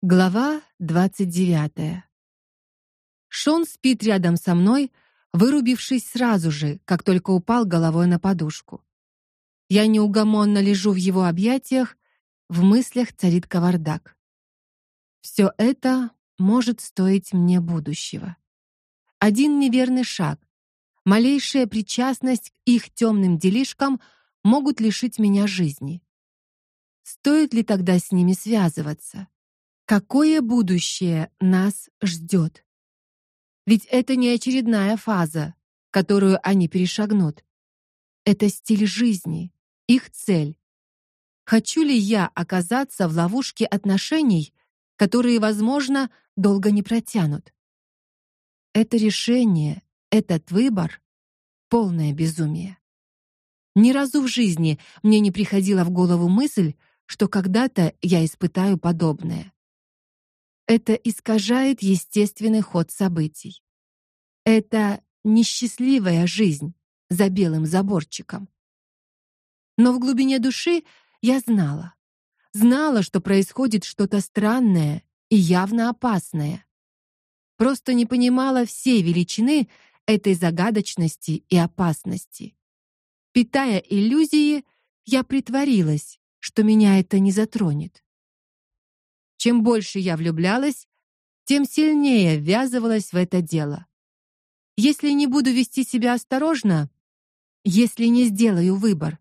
Глава двадцать девятая. Шон спит рядом со мной, вырубившись сразу же, как только упал головой на подушку. Я неугомонно лежу в его объятиях, в мыслях царит кавардак. Все это может стоить мне будущего. Один неверный шаг, малейшая причастность к их темным делишкам могут лишить меня жизни. Стоит ли тогда с ними связываться? Какое будущее нас ждет? Ведь это не очередная фаза, которую они перешагнут. Это стиль жизни, их цель. Хочу ли я оказаться в ловушке отношений, которые, возможно, долго не протянут? Это решение, этот выбор полное безумие. Ни разу в жизни мне не приходила в голову мысль, что когда-то я испытаю подобное. Это искажает естественный ход событий. Это несчастливая жизнь за белым заборчиком. Но в глубине души я знала, знала, что происходит что-то странное и явно опасное. Просто не понимала всей величины этой загадочности и опасности. Питая иллюзии, я притворилась, что меня это не затронет. Чем больше я влюблялась, тем сильнее ввязывалась в это дело. Если не буду вести себя осторожно, если не сделаю выбор,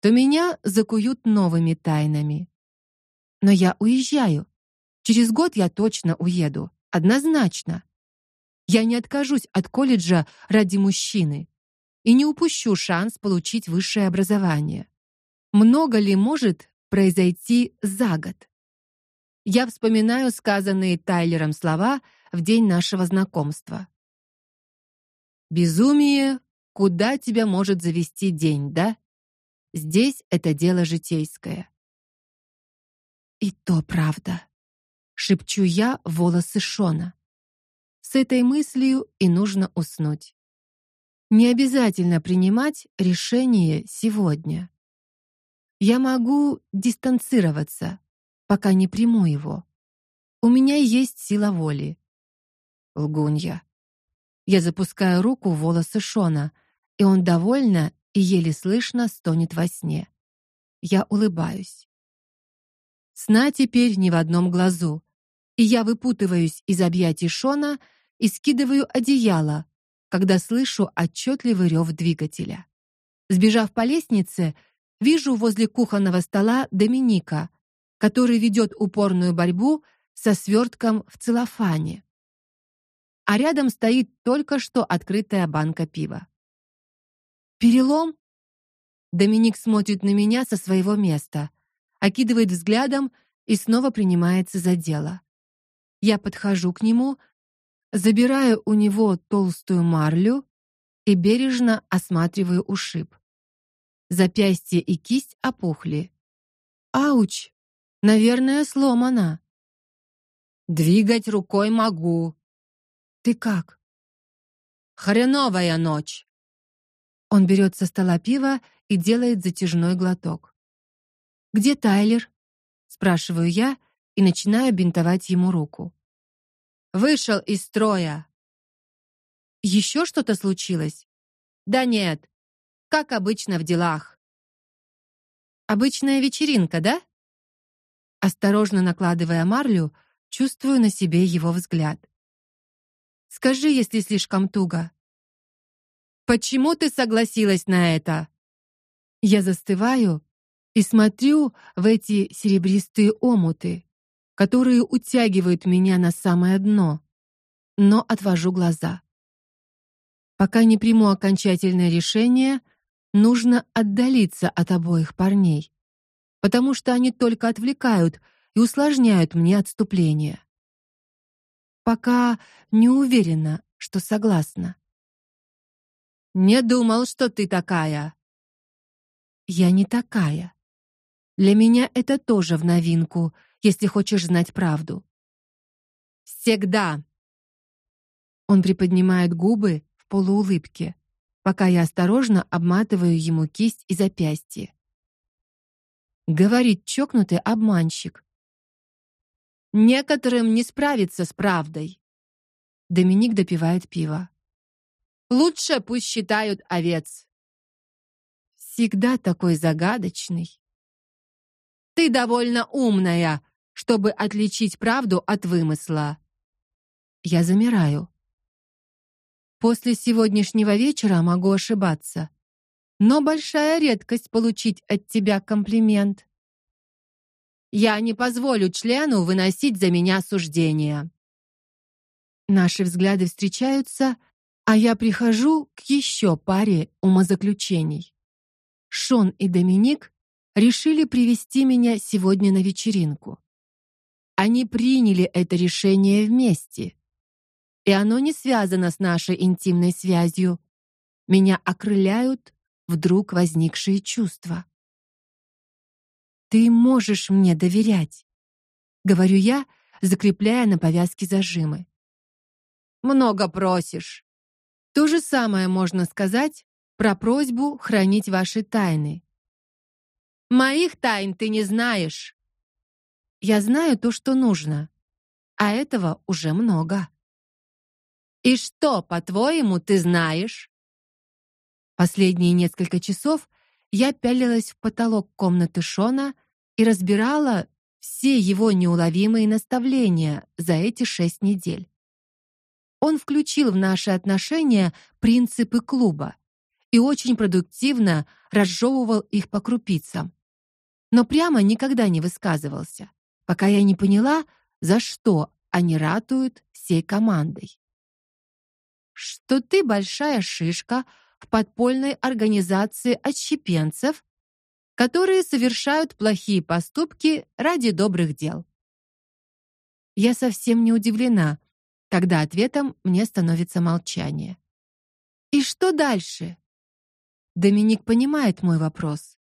то меня закуют новыми тайнами. Но я уезжаю. Через год я точно уеду, однозначно. Я не откажусь от колледжа ради мужчины и не упущу шанс получить высшее образование. Много ли может произойти за год? Я вспоминаю сказанные Тайлером слова в день нашего знакомства. Безумие, куда тебя может завести день, да? Здесь это дело житейское. И то правда, шепчу я в волосы Шона. С этой мыслью и нужно уснуть. Не обязательно принимать решение сегодня. Я могу дистанцироваться, пока не приму его. У меня есть сила воли. Лгунья. Я запускаю руку в волосы Шона, и он довольно и еле слышно стонет во сне. Я улыбаюсь. Сна теперь ни в одном глазу, и я выпутываюсь из объятий Шона и скидываю одеяло, когда слышу отчетливый рев двигателя. Сбежав по лестнице, вижу возле кухонного стола Доминика, который ведет упорную борьбу со свертком в целлофане. А рядом стоит только что открытая банка пива. Перелом? Доминик смотрит на меня со своего места, окидывает взглядом и снова принимается за дело. Я подхожу к нему, забираю у него толстую марлю и бережно осматриваю ушиб. Запястье и кисть опухли. Ауч, Наверное, сломана. Двигать рукой могу. Ты как? Хреновая ночь. Он берет со стола пиво и делает затяжной глоток. Где Тайлер? спрашиваю я и начинаю бинтовать ему руку. Вышел из строя. Еще что-то случилось? Да нет. Как обычно в делах. Обычная вечеринка, да? Осторожно накладывая марлю, чувствую на себе его взгляд. Скажи, если слишком туго. Почему ты согласилась на это? Я застываю и смотрю в эти серебристые омуты, которые утягивают меня на самое дно, но отвожу глаза. Пока не приму окончательное решение, нужно отдалиться от обоих парней потому что они только отвлекают и усложняют мне отступление. Пока не уверена, что согласна. Не думал, что ты такая. Я не такая. Для меня это тоже в новинку, если хочешь знать правду. Всегда. Он приподнимает губы в полуулыбке, пока я осторожно обматываю ему кисть и запястье. Говорит чокнутый обманщик. Некоторым не справиться с правдой. Доминик допивает пиво. Лучше пусть считают овец. Всегда такой загадочный. Ты довольно умная, чтобы отличить правду от вымысла. Я замираю. После сегодняшнего вечера могу ошибаться, но большая редкость получить от тебя комплимент. Я не позволю члену выносить за меня суждения. Наши взгляды встречаются, а я прихожу к еще паре умозаключений. Шон и Доминик решили привести меня сегодня на вечеринку. Они приняли это решение вместе. И оно не связано с нашей интимной связью. Меня окрыляют вдруг возникшие чувства. Ты можешь мне доверять, говорю я, закрепляя на повязке зажимы. Много просишь. То же самое можно сказать про просьбу хранить ваши тайны. Моих тайн ты не знаешь. Я знаю то, что нужно, а этого уже много. И что, по-твоему, ты знаешь? Последние несколько часов я пялилась в потолок комнаты Шона и разбирала все его неуловимые наставления за эти шесть недель. Он включил в наши отношения принципы клуба и очень продуктивно разжевывал их по крупицам. Но прямо никогда не высказывался, пока я не поняла, за что они ратуют всей командой. Что ты большая шишка в подпольной организации отщепенцев, которые совершают плохие поступки ради добрых дел. Я совсем не удивлена, когда ответом мне становится молчание. И что дальше? Доминик понимает мой вопрос,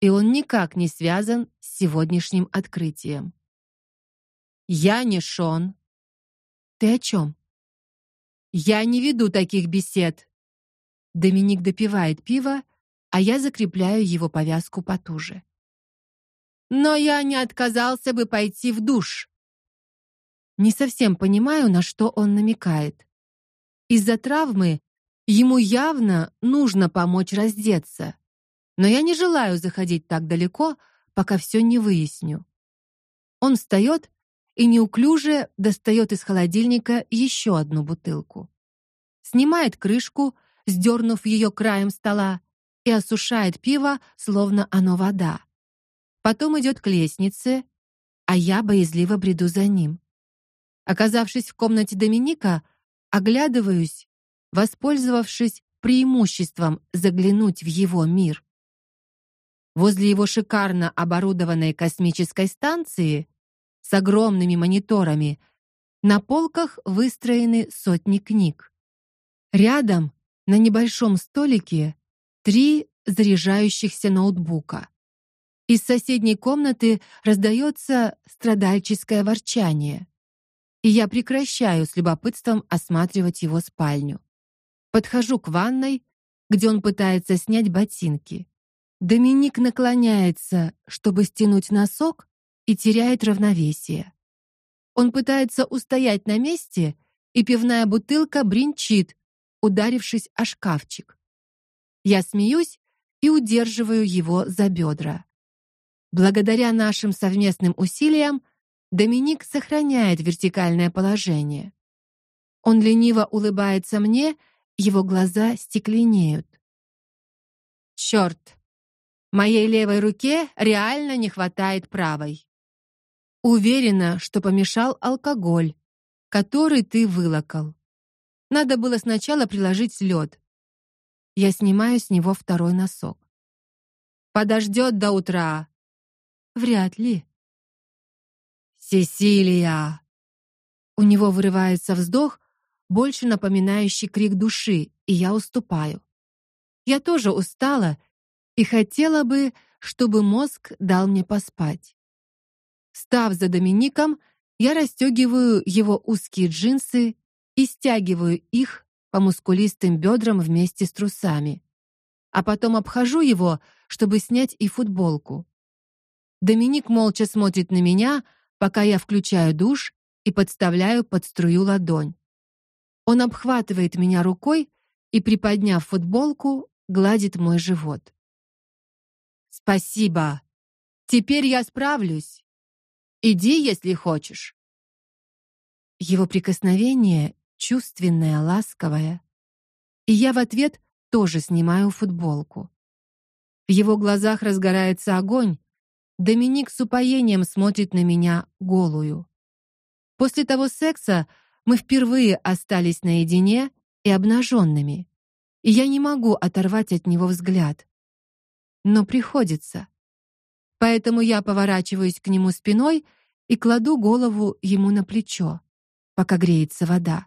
и он никак не связан с сегодняшним открытием. Я не Шон. Ты о чем? Я не веду таких бесед. Доминик допивает пиво, а я закрепляю его повязку потуже. Но я не отказался бы пойти в душ. Не совсем понимаю, на что он намекает. Из-за травмы ему явно нужно помочь раздеться. Но я не желаю заходить так далеко, пока все не выясню. Он встает и неуклюже достает из холодильника еще одну бутылку. Снимает крышку, сдернув ее краем стола, и осушает пиво, словно оно вода. Потом идет к лестнице, а я боязливо бреду за ним. Оказавшись в комнате Доминика, оглядываюсь, воспользовавшись преимуществом заглянуть в его мир. Возле его шикарно оборудованной космической станции с огромными мониторами на полках выстроены сотни книг. Рядом на небольшом столике три заряжающихся ноутбука. Из соседней комнаты раздается страдальческое ворчание и я прекращаю с любопытством осматривать его спальню. Подхожу к ванной, где он пытается снять ботинки. Доминик наклоняется, чтобы стянуть носок, и теряет равновесие. Он пытается устоять на месте, и пивная бутылка бренчит, ударившись о шкафчик. Я смеюсь и удерживаю его за бедра. Благодаря нашим совместным усилиям Доминик сохраняет вертикальное положение. Он лениво улыбается мне, его глаза стекленеют. Черт! Моей левой руке реально не хватает правой. Уверена, что помешал алкоголь, который ты вылокал. Надо было сначала приложить лед. Я снимаю с него второй носок. Подождет до утра. Вряд ли. Сесилия. У него вырывается вздох, больше напоминающий крик души, и я уступаю. Я тоже устала и хотела бы, чтобы мозг дал мне поспать. Став за Домиником, я расстегиваю его узкие джинсы и стягиваю их по мускулистым бедрам вместе с трусами. А потом обхожу его, чтобы снять и футболку. Доминик молча смотрит на меня, пока я включаю душ и подставляю под струю ладонь. Он обхватывает меня рукой и, приподняв футболку, гладит мой живот. Спасибо. Теперь я справлюсь. Иди, если хочешь. Его прикосновение чувственное, ласковое, и я в ответ тоже снимаю футболку. В его глазах разгорается огонь. Доминик с упоением смотрит на меня голую. После того секса мы впервые остались наедине и обнаженными, и я не могу оторвать от него взгляд. Но приходится. Поэтому я поворачиваюсь к нему спиной и кладу голову ему на плечо, пока греется вода.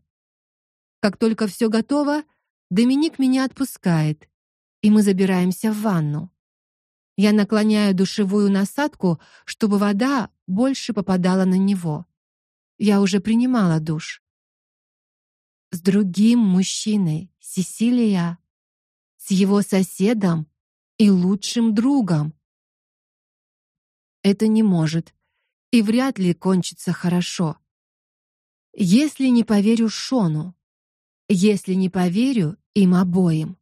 Как только все готово, Доминик меня отпускает, и мы забираемся в ванну. Я наклоняю душевую насадку, чтобы вода больше попадала на него. Я уже принимала душ с другим мужчиной, Сесилия, с его соседом и лучшим другом. Это не может и вряд ли кончится хорошо. Если не поверю Шону, если не поверю им обоим.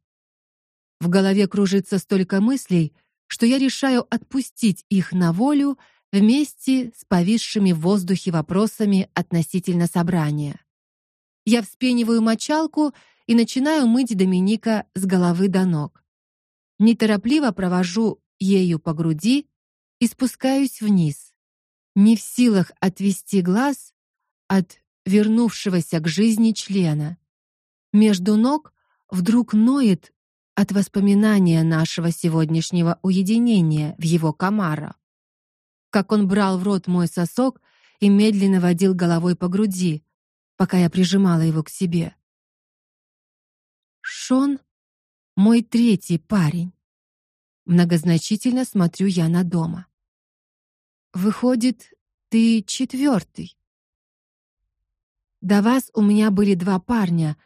В голове кружится столько мыслей, что я решаю отпустить их на волю вместе с повисшими в воздухе вопросами относительно собрания. Я вспениваю мочалку и начинаю мыть Доминика с головы до ног. Неторопливо провожу ею по груди и спускаюсь вниз. Не в силах отвести глаз от вернувшегося к жизни члена. Между ног вдруг ноет от воспоминания нашего сегодняшнего уединения в его комара. Как он брал в рот мой сосок и медленно водил головой по груди, пока я прижимала его к себе. Шон мой третий парень. Многозначительно смотрю я на дома. Выходит, ты четвертый. До вас у меня были два парня,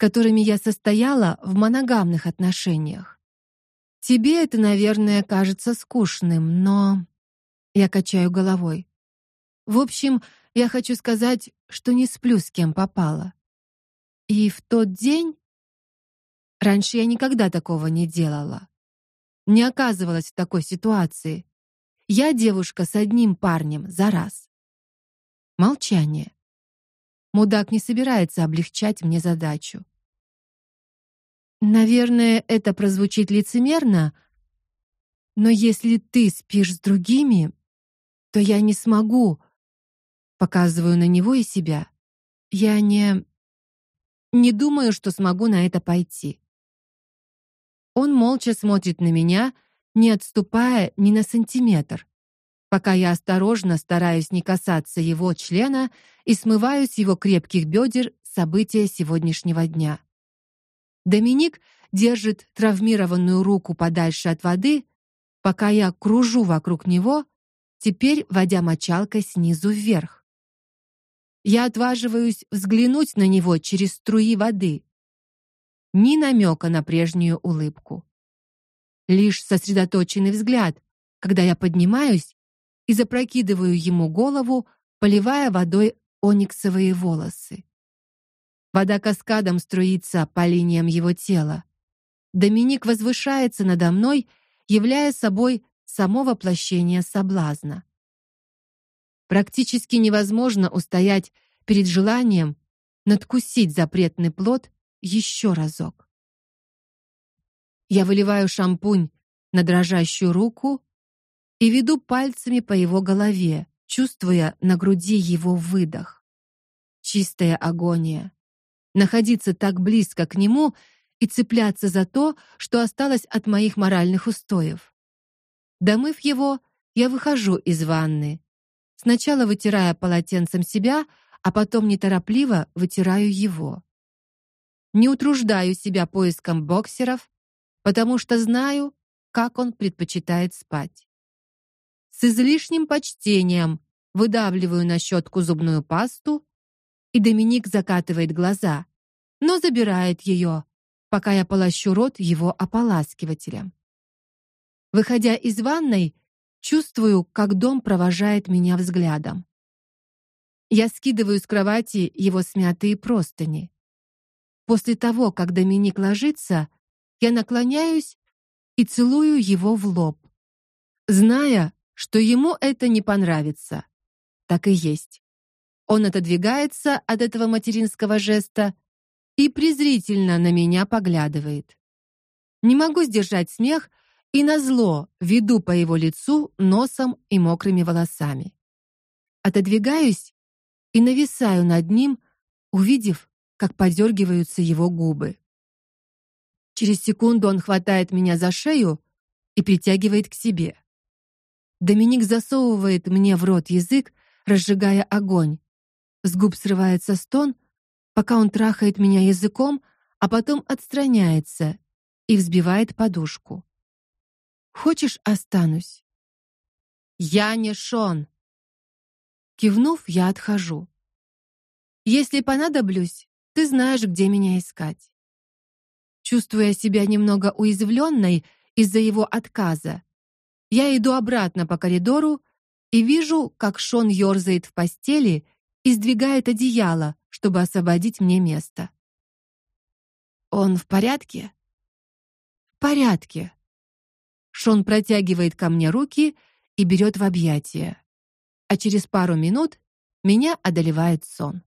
которыми я состояла в моногамных отношениях. Тебе это, наверное, кажется скучным, но я качаю головой. В общем, я хочу сказать, что не сплю с кем попало. И в тот день раньше я никогда такого не делала. Не оказывалась в такой ситуации. Я девушка с одним парнем за раз. Молчание. Мудак не собирается облегчать мне задачу. Наверное, это прозвучит лицемерно, но если ты спишь с другими, то я не смогу Показываю на него и себя. Я не не думаю, что смогу на это пойти. Он молча смотрит на меня, не отступая ни на сантиметр, пока я осторожно стараюсь не касаться его члена и смываю с его крепких бедер события сегодняшнего дня. Доминик держит травмированную руку подальше от воды, пока я кружу вокруг него, теперь водя мочалкой снизу вверх. Я отваживаюсь взглянуть на него через струи воды. Ни намека на прежнюю улыбку. Лишь сосредоточенный взгляд, когда я поднимаюсь и запрокидываю ему голову, поливая водой ониксовые волосы. Вода каскадом струится по линиям его тела. Доминик возвышается надо мной, являя собой само воплощение соблазна. Практически невозможно устоять перед желанием надкусить запретный плод еще разок. Я выливаю шампунь на дрожащую руку и веду пальцами по его голове, чувствуя на груди его выдох. Чистая агония. Находиться так близко к нему и цепляться за то, что осталось от моих моральных устоев. Домыв его, я выхожу из ванны Сначала вытирая полотенцем себя, а потом неторопливо вытираю его. Не утруждаю себя поиском боксеров, потому что знаю, как он предпочитает спать. С излишним почтением выдавливаю на щетку зубную пасту, и Доминик закатывает глаза, но забирает ее, пока я полощу рот его ополаскивателем. Выходя из ванной, Чувствую, как дом провожает меня взглядом. Я скидываю с кровати его смятые простыни. После того, как Доминик ложится, я наклоняюсь и целую его в лоб, зная, что ему это не понравится. Так и есть. Он отодвигается от этого материнского жеста и презрительно на меня поглядывает. Не могу сдержать смех и назло веду по его лицу носом и мокрыми волосами. Отодвигаюсь и нависаю над ним, увидев, как подергиваются его губы. Через секунду он хватает меня за шею и притягивает к себе. Доминик засовывает мне в рот язык, разжигая огонь. С губ срывается стон, пока он трахает меня языком, а потом отстраняется и взбивает подушку. Хочешь, останусь? Я не Шон. Кивнув, я отхожу. Если понадоблюсь, ты знаешь, где меня искать. Чувствуя себя немного уязвленной из-за его отказа, я иду обратно по коридору и вижу, как Шон ерзает в постели и сдвигает одеяло, чтобы освободить мне место. Он в порядке? В порядке. Шон протягивает ко мне руки и берет в объятия. А через пару минут меня одолевает сон.